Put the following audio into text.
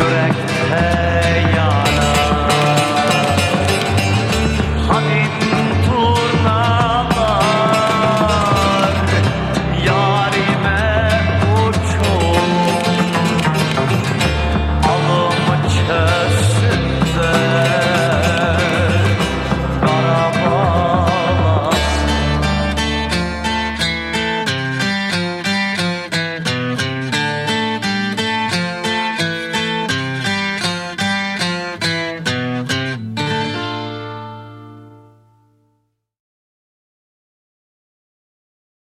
yürek ter